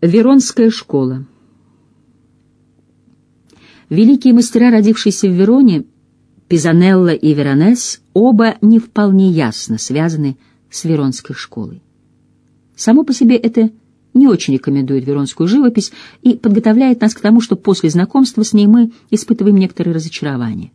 Веронская школа. Великие мастера, родившиеся в Вероне, Пизанелло и Веронес, оба не вполне ясно связаны с Веронской школой. Само по себе это не очень рекомендует веронскую живопись и подготовляет нас к тому, что после знакомства с ней мы испытываем некоторые разочарования.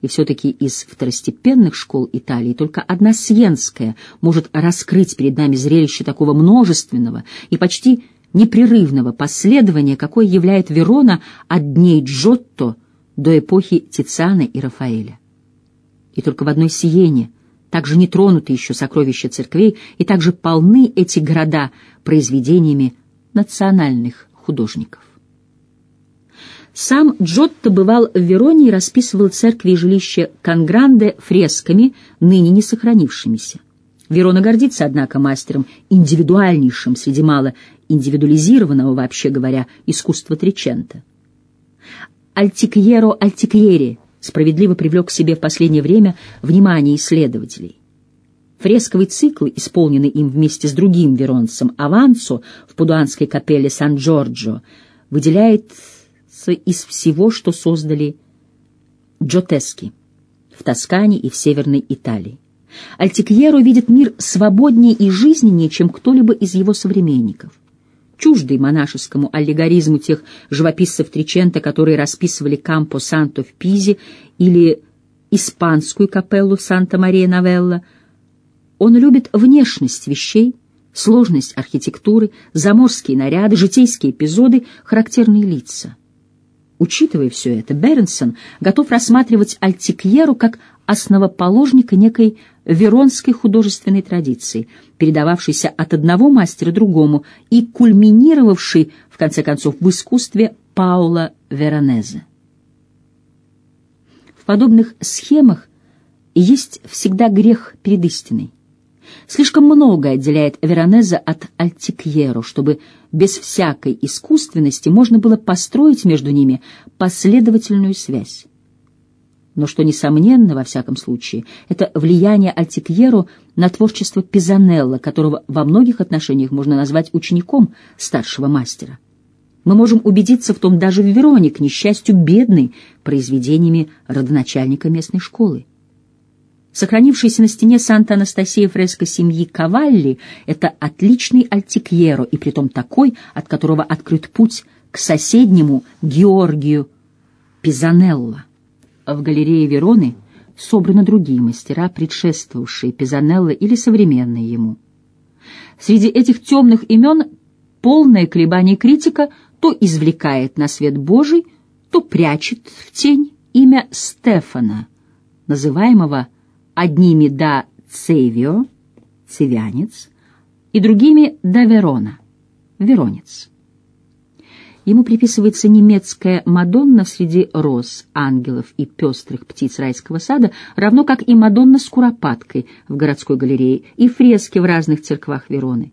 И все-таки из второстепенных школ Италии только одна Сиенская может раскрыть перед нами зрелище такого множественного и почти непрерывного последования, какое являет Верона от дней Джотто до эпохи Тициана и Рафаэля. И только в одной Сиене, также не тронуты еще сокровища церквей, и также полны эти города произведениями национальных художников. Сам Джотто бывал в Вероне и расписывал церкви и жилища Конгранде фресками, ныне не сохранившимися. Верона гордится, однако, мастером индивидуальнейшим среди мало индивидуализированного, вообще говоря, искусства Тричента. Альтикьеро Альтикьери справедливо привлек к себе в последнее время внимание исследователей. Фресковый цикл, исполненный им вместе с другим веронцем Авансо в Пудуанской капелле Сан-Джорджо, выделяет из всего, что создали Джотески в Тоскане и в Северной Италии. Альтикьеро видит мир свободнее и жизненнее, чем кто-либо из его современников. Чуждый монашескому аллегоризму тех живописцев Тричента, которые расписывали Кампо Санто в Пизе или испанскую капеллу Санта-Мария-Новелла, он любит внешность вещей, сложность архитектуры, заморские наряды, житейские эпизоды, характерные лица. Учитывая все это, Бернсон готов рассматривать Альтикьеру как основоположника некой веронской художественной традиции, передававшейся от одного мастера другому и кульминировавшей, в конце концов, в искусстве Паула Веронезе. В подобных схемах есть всегда грех перед истиной. Слишком многое отделяет Веронезе от Альтикьеро, чтобы без всякой искусственности можно было построить между ними последовательную связь. Но что несомненно, во всяком случае, это влияние Альтикьеро на творчество Пизанелла, которого во многих отношениях можно назвать учеником старшего мастера. Мы можем убедиться в том даже в Вероне, к несчастью, бедной произведениями родоначальника местной школы. Сохранившаяся на стене Санта-Анастасия фреска семьи Кавалли — это отличный альтикьеро, и притом такой, от которого открыт путь к соседнему Георгию Пизанелло. В галерее Вероны собраны другие мастера, предшествовавшие Пизанелло или современные ему. Среди этих темных имен полное колебание критика то извлекает на свет Божий, то прячет в тень имя Стефана, называемого одними да Цевио, цивянец, и другими да Верона, веронец. Ему приписывается немецкая Мадонна среди роз, ангелов и пестрых птиц райского сада, равно как и Мадонна с куропаткой в городской галерее и фрески в разных церквах Вероны.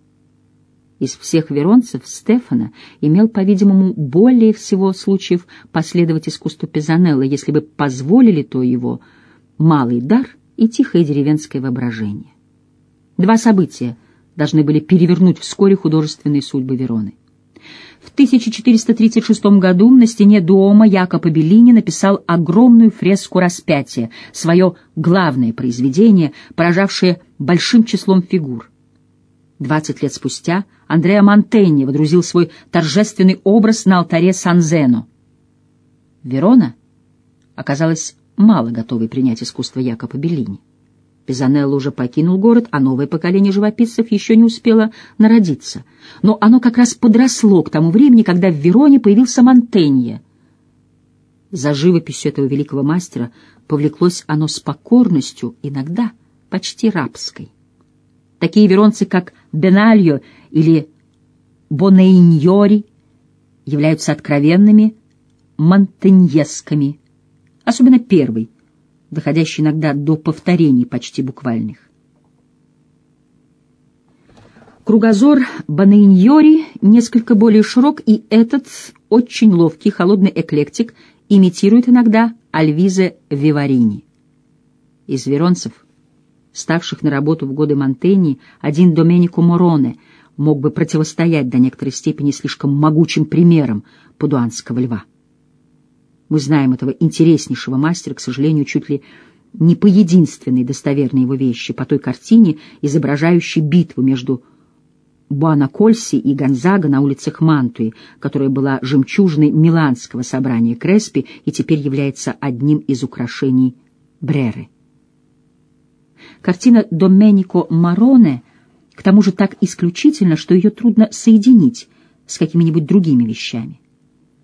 Из всех веронцев Стефана имел, по-видимому, более всего случаев последовать искусству Пизанелла, если бы позволили то его малый дар и тихое деревенское воображение. Два события должны были перевернуть вскоре художественные судьбы Вероны. В 1436 году на стене дома Якоба Беллини написал огромную фреску распятия, свое главное произведение, поражавшее большим числом фигур. Двадцать лет спустя Андреа Монтенни водрузил свой торжественный образ на алтаре Сан-Зено. Верона оказалась мало готовый принять искусство Якоба Беллини. Пизанелло уже покинул город, а новое поколение живописцев еще не успело народиться. Но оно как раз подросло к тому времени, когда в Вероне появился Монтенье. За живописью этого великого мастера повлеклось оно с покорностью, иногда почти рабской. Такие веронцы, как Бенальо или Бонейньори, являются откровенными монтеньесками, особенно первый, доходящий иногда до повторений почти буквальных. Кругозор Банейньори несколько более широк, и этот очень ловкий холодный эклектик имитирует иногда Альвизе Виварини. Из веронцев, ставших на работу в годы Монтеньи, один Доменико Мороне мог бы противостоять до некоторой степени слишком могучим примерам падуанского льва. Мы знаем этого интереснейшего мастера, к сожалению, чуть ли не по единственной достоверной его вещи, по той картине, изображающей битву между Буанакольси и Гонзага на улицах Мантуи, которая была жемчужной миланского собрания Креспи и теперь является одним из украшений Бреры. Картина Доменико Мароне к тому же так исключительно, что ее трудно соединить с какими-нибудь другими вещами.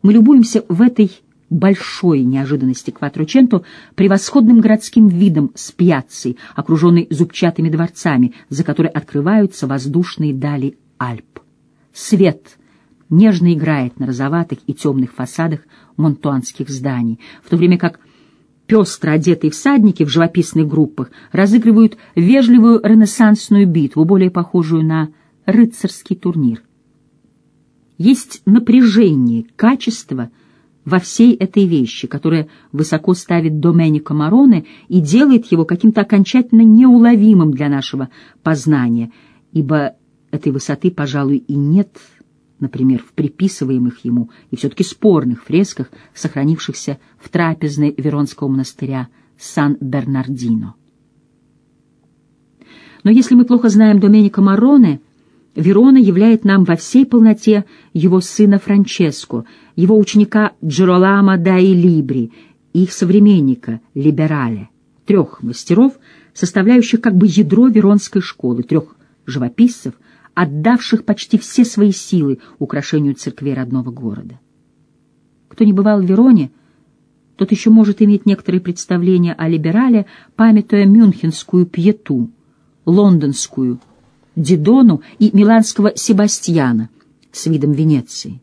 Мы любуемся в этой большой неожиданности Кватроченто превосходным городским видом с пьяцей, окруженной зубчатыми дворцами, за которой открываются воздушные дали Альп. Свет нежно играет на розоватых и темных фасадах монтуанских зданий, в то время как пестро одетые всадники в живописных группах разыгрывают вежливую ренессансную битву, более похожую на рыцарский турнир. Есть напряжение, качество — во всей этой вещи, которая высоко ставит Доменико Мароне и делает его каким-то окончательно неуловимым для нашего познания, ибо этой высоты, пожалуй, и нет, например, в приписываемых ему и все-таки спорных фресках, сохранившихся в трапезной Веронского монастыря Сан-Бернардино. Но если мы плохо знаем Доменико Мароне, Верона являет нам во всей полноте его сына Франческо, его ученика Джеролама Даи Либри их современника Либерале, трех мастеров, составляющих как бы ядро Веронской школы, трех живописцев, отдавших почти все свои силы украшению церкви родного города. Кто не бывал в Вероне, тот еще может иметь некоторые представления о Либерале, памятуя мюнхенскую пьету, лондонскую Дидону и миланского Себастьяна с видом Венеции.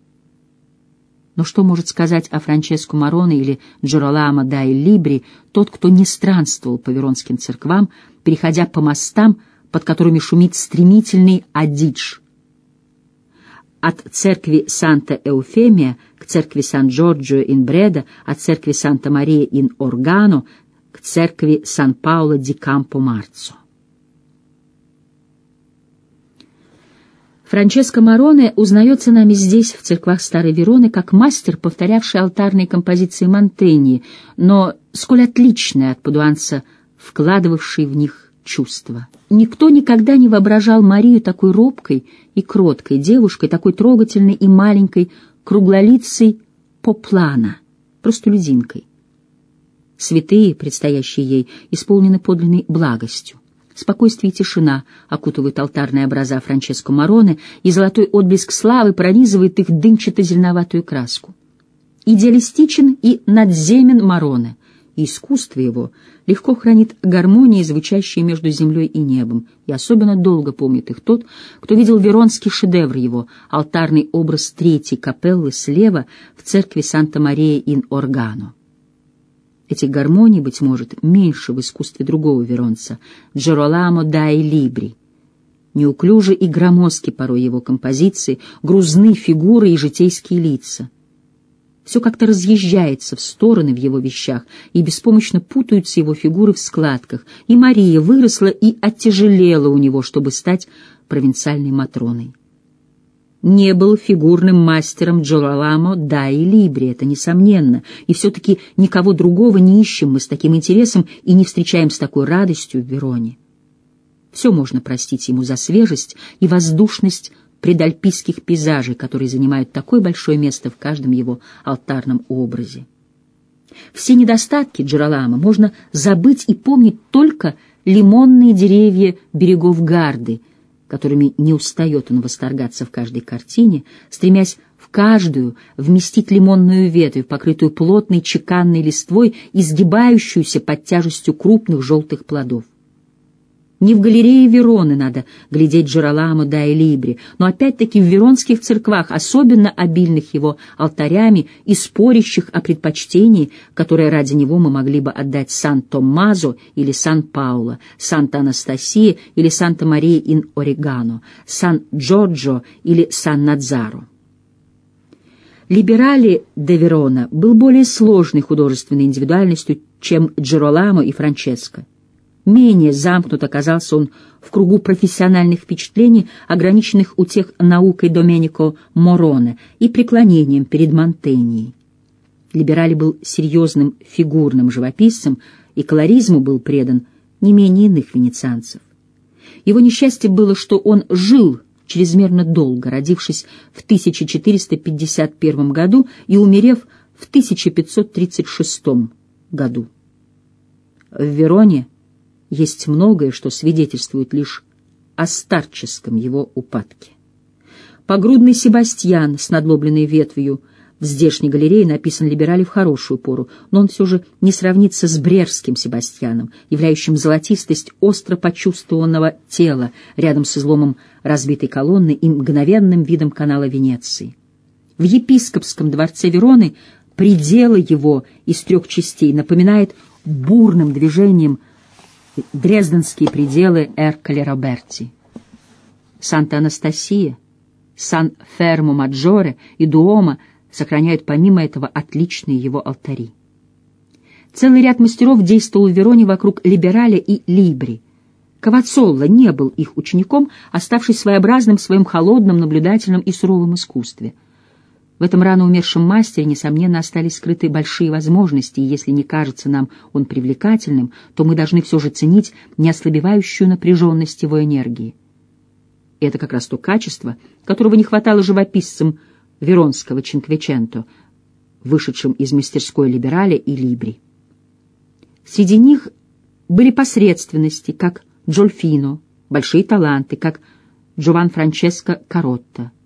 Но что может сказать о Франческо Мароне или Джероламо дай Либри тот, кто не странствовал по веронским церквам, переходя по мостам, под которыми шумит стремительный Адидж? От церкви Санта-Эуфемия к церкви Сан-Джорджио-ин-Бреда, от церкви Санта-Мария-ин-Органо к церкви Сан-Пауло-ди-Кампо-Марцо. Франческо Мароне узнается нами здесь, в церквах Старой Вероны, как мастер, повторявший алтарные композиции Монтеньи, но сколь отличный от падуанца, вкладывавший в них чувства. Никто никогда не воображал Марию такой робкой и кроткой девушкой, такой трогательной и маленькой, круглолицей поплана, простолюдинкой. Святые, предстоящие ей, исполнены подлинной благостью. Спокойствие и тишина окутывают алтарные образа Франческо Мароне, и золотой отблеск славы пронизывает их дымчато-зеленоватую краску. Идеалистичен и надземен Мароне, и искусство его легко хранит гармонии, звучащие между землей и небом, и особенно долго помнит их тот, кто видел веронский шедевр его, алтарный образ третьей капеллы слева в церкви Санта-Мария-ин-Органо. Этих гармоний, быть может, меньше в искусстве другого веронца, Джероламо дай Либри. Неуклюжи и громоздки порой его композиции, грузны фигуры и житейские лица. Все как-то разъезжается в стороны в его вещах, и беспомощно путаются его фигуры в складках, и Мария выросла и оттяжелела у него, чтобы стать провинциальной Матроной не был фигурным мастером Джораламо, да и Либри, это несомненно, и все-таки никого другого не ищем мы с таким интересом и не встречаем с такой радостью в Вероне. Все можно простить ему за свежесть и воздушность предальпийских пейзажей, которые занимают такое большое место в каждом его алтарном образе. Все недостатки Джералама можно забыть и помнить только лимонные деревья берегов Гарды — которыми не устает он восторгаться в каждой картине, стремясь в каждую вместить лимонную ветвь, покрытую плотной чеканной листвой, изгибающуюся под тяжестью крупных желтых плодов. Не в галерее Вероны надо глядеть Джероламо да и Либри, но опять-таки в веронских церквах, особенно обильных его алтарями и спорящих о предпочтении, которое ради него мы могли бы отдать Сан-Томмазо или Сан-Пауло, Санта-Анастасия или Санта-Мария-ин-Орегано, Сан-Джорджо или Сан-Надзаро. Либерали де Верона был более сложной художественной индивидуальностью, чем Джероламо и Франческо. Менее замкнут оказался он в кругу профессиональных впечатлений, ограниченных у тех наукой Доменико Мороне и преклонением перед Монтеньей. Либерали был серьезным фигурным живописцем, и колоризму был предан не менее иных венецианцев. Его несчастье было, что он жил чрезмерно долго, родившись в 1451 году и умерев в 1536 году. В Вероне есть многое, что свидетельствует лишь о старческом его упадке. Погрудный Себастьян с надлобленной ветвью в здешней галерее написан либерали в хорошую пору, но он все же не сравнится с брерским Себастьяном, являющим золотистость остро почувствованного тела рядом с изломом разбитой колонны и мгновенным видом канала Венеции. В епископском дворце Вероны пределы его из трех частей напоминает бурным движением – Дрезденские пределы Эркале Роберти. Санта-Анастасия, Сан-Фермо-Маджоре и Дуома сохраняют помимо этого отличные его алтари. Целый ряд мастеров действовал в Вероне вокруг Либераля и Либри. Кавацолло не был их учеником, оставшись своеобразным в своем холодном, наблюдательном и суровом искусстве — в этом рано умершем мастере, несомненно, остались скрыты большие возможности, и если не кажется нам он привлекательным, то мы должны все же ценить неослабевающую напряженность его энергии. И это как раз то качество, которого не хватало живописцам Веронского Чинквиченто, вышедшим из мастерской Либераля и Либри. Среди них были посредственности, как Джольфино, большие таланты, как Джован Франческо Каротта —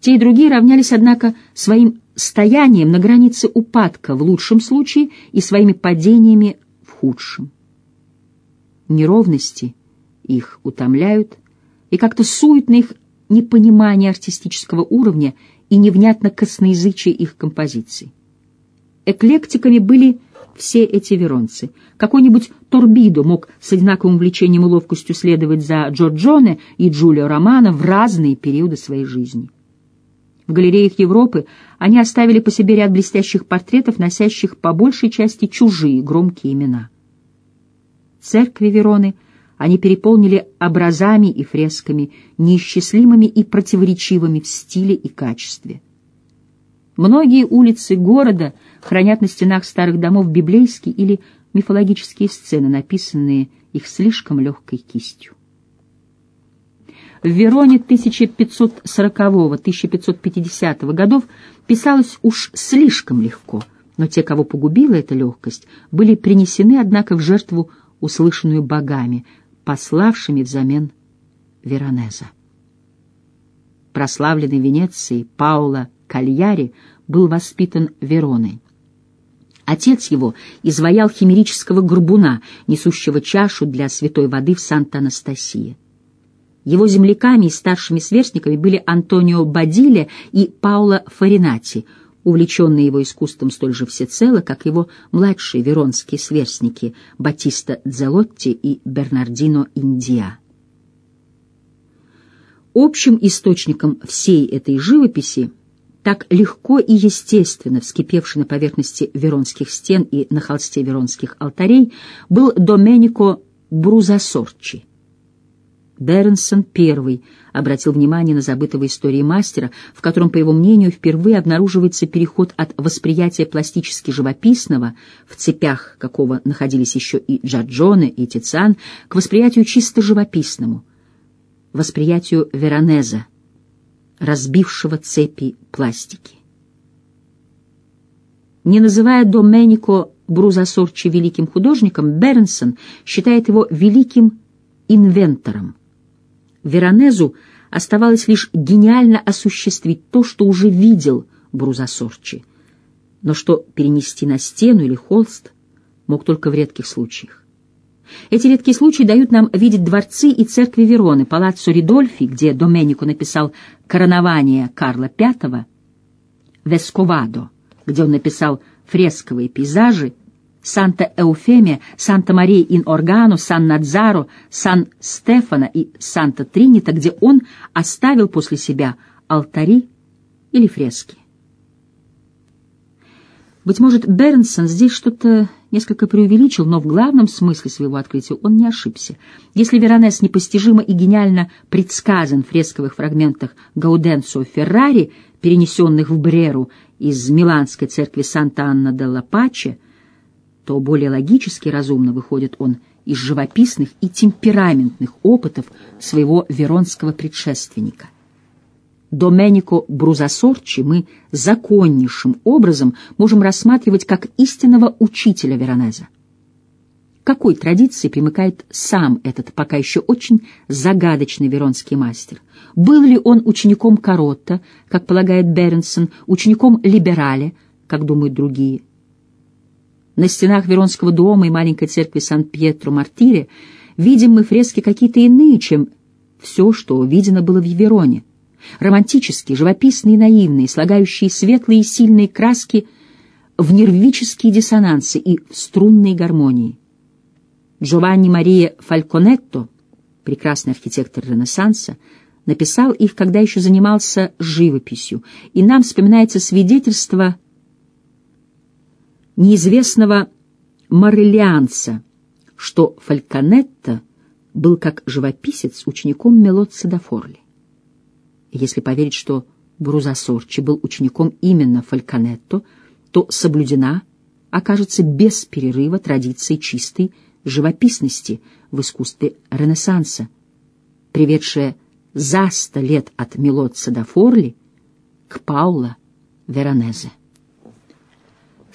те и другие равнялись, однако, своим стоянием на границе упадка в лучшем случае и своими падениями в худшем. Неровности их утомляют, и как-то суетно их непонимание артистического уровня и невнятно косноязычие их композиций. Эклектиками были все эти веронцы. Какой-нибудь Торбидо мог с одинаковым влечением и ловкостью следовать за Джорджоне и Джулио Романо в разные периоды своей жизни. В галереях Европы они оставили по себе ряд блестящих портретов, носящих по большей части чужие громкие имена. Церкви Вероны они переполнили образами и фресками, неисчислимыми и противоречивыми в стиле и качестве. Многие улицы города хранят на стенах старых домов библейские или мифологические сцены, написанные их слишком легкой кистью. В Вероне 1540-1550 годов писалось уж слишком легко, но те, кого погубила эта легкость, были принесены, однако, в жертву, услышанную богами, пославшими взамен Веронеза. Прославленный Венецией Пауло Кальяри был воспитан Вероной. Отец его изваял химерического горбуна, несущего чашу для святой воды в Санта-Анастасия. Его земляками и старшими сверстниками были Антонио Бадиле и Пауло Фаринати, увлеченные его искусством столь же всецело, как его младшие веронские сверстники Батиста Дзелотти и Бернардино Индиа. Общим источником всей этой живописи, так легко и естественно вскипевшей на поверхности веронских стен и на холсте веронских алтарей, был Доменико Брузасорчи. Бернсон I обратил внимание на забытого истории мастера, в котором, по его мнению, впервые обнаруживается переход от восприятия пластически живописного, в цепях какого находились еще и Джаджоне, и Тициан, к восприятию чисто живописному, восприятию Веронеза, разбившего цепи пластики. Не называя Доменико Брузасорчи великим художником, Бернсон считает его великим инвентором. Веронезу оставалось лишь гениально осуществить то, что уже видел Брузасорчи, но что перенести на стену или холст мог только в редких случаях. Эти редкие случаи дают нам видеть дворцы и церкви Вероны, палаццо Ридольфи, где Доменико написал «Коронование Карла V», Весковадо, где он написал фресковые пейзажи, Санта-Эуфемия, Санта-Мария-ин-Органо, Сан-Надзаро, Сан-Стефано и Санта-Тринита, где он оставил после себя алтари или фрески. Быть может, Бернсон здесь что-то несколько преувеличил, но в главном смысле своего открытия он не ошибся. Если Веронес непостижимо и гениально предсказан в фресковых фрагментах Гауденцо Феррари, перенесенных в Бреру из Миланской церкви Санта-Анна де ла Паче, то более логически разумно выходит он из живописных и темпераментных опытов своего веронского предшественника. Доменико Брузасорчи мы законнейшим образом можем рассматривать как истинного учителя Веронеза. какой традиции примыкает сам этот пока еще очень загадочный веронский мастер? Был ли он учеником Каротта, как полагает Бернсон, учеником Либерале, как думают другие? На стенах Веронского дома и маленькой церкви Сан-Пьетро-Мартире видим мы фрески какие-то иные, чем все, что видено было в Вероне романтические, живописные и наивные, слагающие светлые и сильные краски в нервические диссонансы и в струнные гармонии. Джованни Мария Фальконетто, прекрасный архитектор Ренессанса, написал их, когда еще занимался живописью, и нам вспоминается свидетельство неизвестного Морелианца, что Фальконетто был как живописец учеником Мелоцци да Форли. Если поверить, что Брузасорчи был учеником именно Фальконетто, то соблюдена окажется без перерыва традиция чистой живописности в искусстве Ренессанса, приведшая за сто лет от Мелотца до Форли к Пауло Веронезе.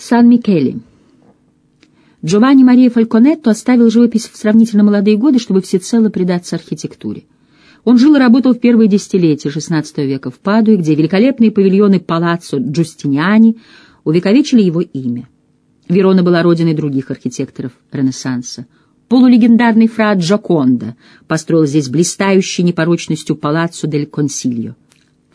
Сан-Микеле. Джованни Мария Фальконетто оставил живопись в сравнительно молодые годы, чтобы всецело предаться архитектуре. Он жил и работал в первые десятилетия XVI века в Падуе, где великолепные павильоны Палаццо Джустиниани увековечили его имя. Верона была родиной других архитекторов Ренессанса. Полулегендарный фра Джоконда построил здесь блистающий непорочностью Палаццо дель Консильо.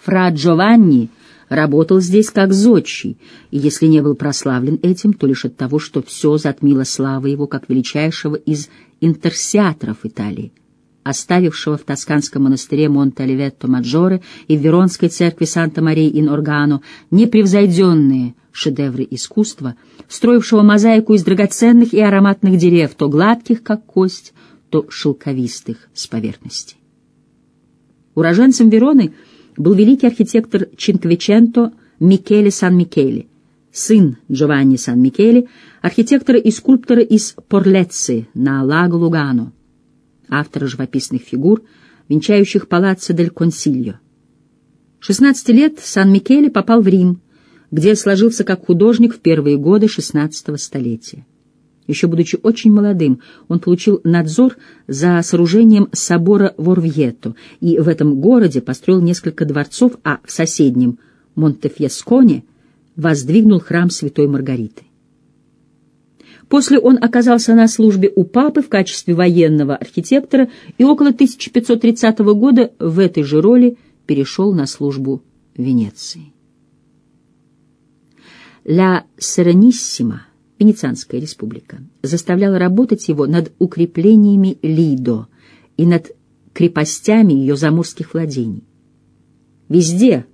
Фра Джованни работал здесь как зодчий, и если не был прославлен этим, то лишь от того, что все затмило слава его как величайшего из интерсиаторов Италии оставившего в тосканском монастыре Монте-Оливетто-Маджоре и в Веронской церкви Санта-Марии-ин-Органо непревзойденные шедевры искусства, строившего мозаику из драгоценных и ароматных дерев, то гладких, как кость, то шелковистых с поверхности. Уроженцем Вероны был великий архитектор Чинквиченто Микеле Сан-Микеле, сын Джованни Сан-Микеле, архитектора и скульптора из Порлецци на Лаго-Лугано, автора живописных фигур, венчающих палаццо дель Консильо. 16 лет Сан-Микеле попал в Рим, где сложился как художник в первые годы XVI столетия. Еще будучи очень молодым, он получил надзор за сооружением собора Ворвьето и в этом городе построил несколько дворцов, а в соседнем Монтефьесконе воздвигнул храм Святой Маргариты. После он оказался на службе у папы в качестве военного архитектора и около 1530 года в этой же роли перешел на службу Венеции. Ля Серениссима, Венецианская республика, заставляла работать его над укреплениями Лидо и над крепостями ее заморских владений. Везде,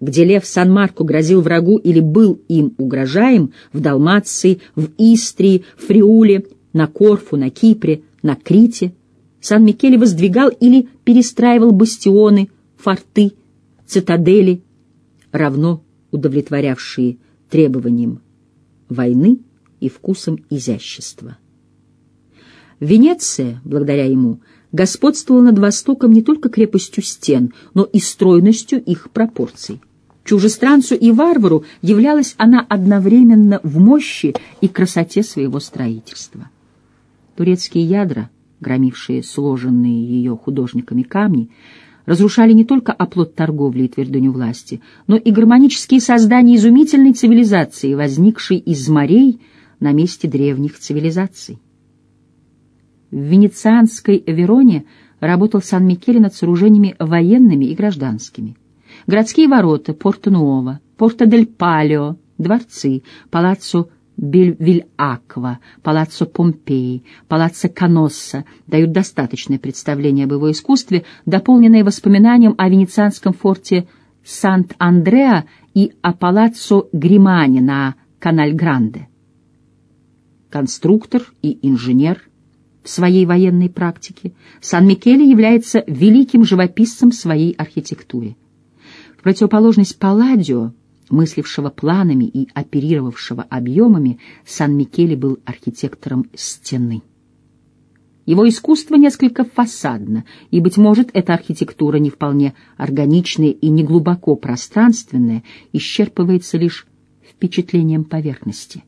где лев Сан-Марко грозил врагу или был им угрожаем, в Далмации, в Истрии, в Фриуле, на Корфу, на Кипре, на Крите, Сан-Микеле воздвигал или перестраивал бастионы, форты, цитадели, равно удовлетворявшие требованиям войны и вкусам изящества. Венеция, благодаря ему, господствовала над Востоком не только крепостью стен, но и стройностью их пропорций. Чужестранцу и варвару являлась она одновременно в мощи и красоте своего строительства. Турецкие ядра, громившие сложенные ее художниками камни, разрушали не только оплот торговли и твердыню власти, но и гармонические создания изумительной цивилизации, возникшей из морей на месте древних цивилизаций. В венецианской Вероне работал Сан-Микеле над сооружениями военными и гражданскими городские ворота Порто-Нуово, Порто-дель-Палео, дворцы, палаццо Бельвиль-Аква, палаццо Помпеи, палаццо Каносса дают достаточное представление об его искусстве, дополненное воспоминанием о венецианском форте Сант-Андреа и о палаццо Гримани на Каналь-Гранде. Конструктор и инженер в своей военной практике, Сан-Микеле является великим живописцем своей архитектуры. В противоположность Палладио, мыслившего планами и оперировавшего объемами, Сан-Микеле был архитектором стены. Его искусство несколько фасадно, и, быть может, эта архитектура не вполне органичная и не глубоко пространственная, исчерпывается лишь впечатлением поверхности.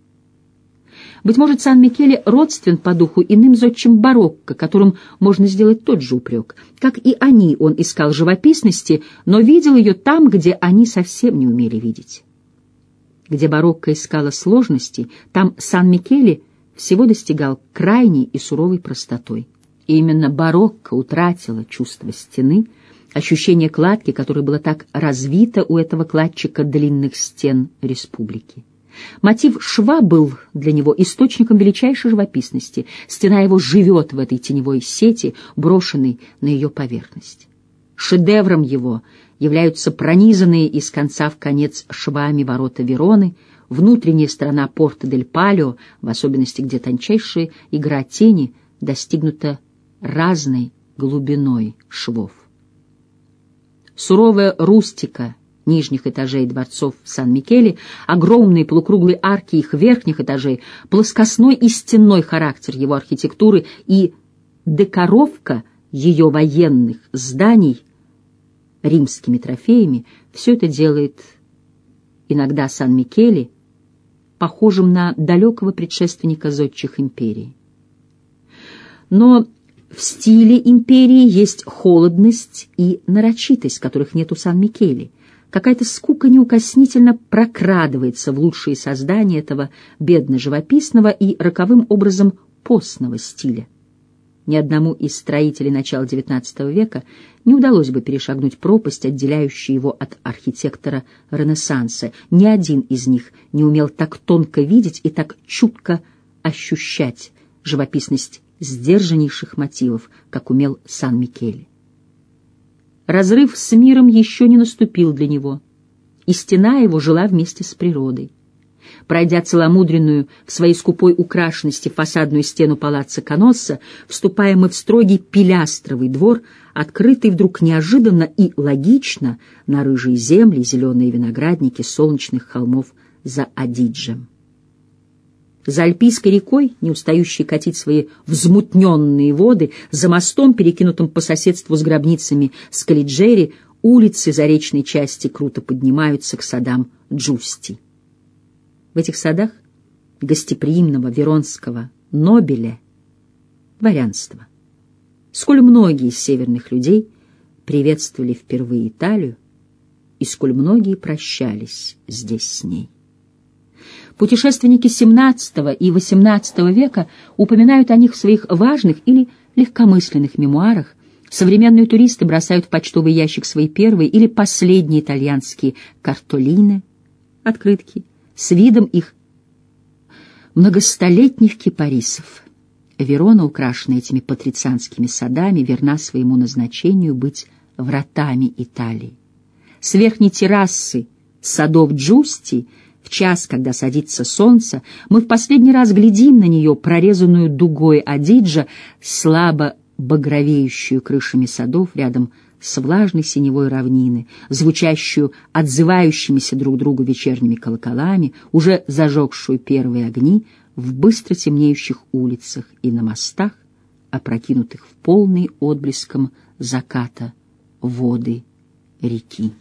Быть может, Сан-Микеле родствен по духу иным зодчим барокко, которым можно сделать тот же упрек. Как и они, он искал живописности, но видел ее там, где они совсем не умели видеть. Где барокко искала сложности, там Сан-Микеле — всего достигал крайней и суровой простотой. И именно барокко утратила чувство стены, ощущение кладки, которое было так развито у этого кладчика длинных стен республики. Мотив шва был для него источником величайшей живописности. Стена его живет в этой теневой сети, брошенной на ее поверхность. Шедевром его являются пронизанные из конца в конец швами ворота Вероны — внутренняя сторона порта дель Палео, в особенности где тончайшая игра тени, достигнута разной глубиной швов. Суровая рустика нижних этажей дворцов Сан-Микеле, огромные полукруглые арки их верхних этажей, плоскостной и стенной характер его архитектуры и декоровка ее военных зданий римскими трофеями, все это делает иногда Сан-Микеле похожим на далекого предшественника зодчих империи. Но в стиле империи есть холодность и нарочитость, которых нет у Сан-Микеле. Какая-то скука неукоснительно прокрадывается в лучшие создания этого бедно-живописного и роковым образом постного стиля. Ни одному из строителей начала XIX века не удалось бы перешагнуть пропасть, отделяющую его от архитектора Ренессанса. Ни один из них не умел так тонко видеть и так чутко ощущать живописность сдержаннейших мотивов, как умел Сан-Микеле. Разрыв с миром еще не наступил для него, и стена его жила вместе с природой. Пройдя целомудренную в своей скупой украшенности фасадную стену палаца Каносса, вступаем мы в строгий пилястровый двор, открытый вдруг неожиданно и логично на рыжие земли, зеленые виноградники солнечных холмов за Адиджем. За Альпийской рекой, не устающей катить свои взмутненные воды, за мостом, перекинутым по соседству с гробницами Скалиджери, улицы заречной части круто поднимаются к садам Джусти. В этих садах гостеприимного веронского Нобеля дворянства. Сколь многие из северных людей приветствовали впервые Италию, и сколь многие прощались здесь с ней. Путешественники XVII и XVIII века упоминают о них в своих важных или легкомысленных мемуарах, современные туристы бросают в почтовый ящик свои первые или последние итальянские картолины, открытки, с видом их многостолетних кипарисов. Верона, украшенная этими патрицианскими садами, верна своему назначению быть вратами Италии. С верхней террасы садов Джусти в час, когда садится солнце, мы в последний раз глядим на нее, прорезанную дугой Адиджа, слабо багровеющую крышами садов рядом с влажной синевой равнины, звучащую отзывающимися друг другу вечерними колоколами, уже зажегшую первые огни в быстро темнеющих улицах и на мостах, опрокинутых в полный отблеском заката воды реки.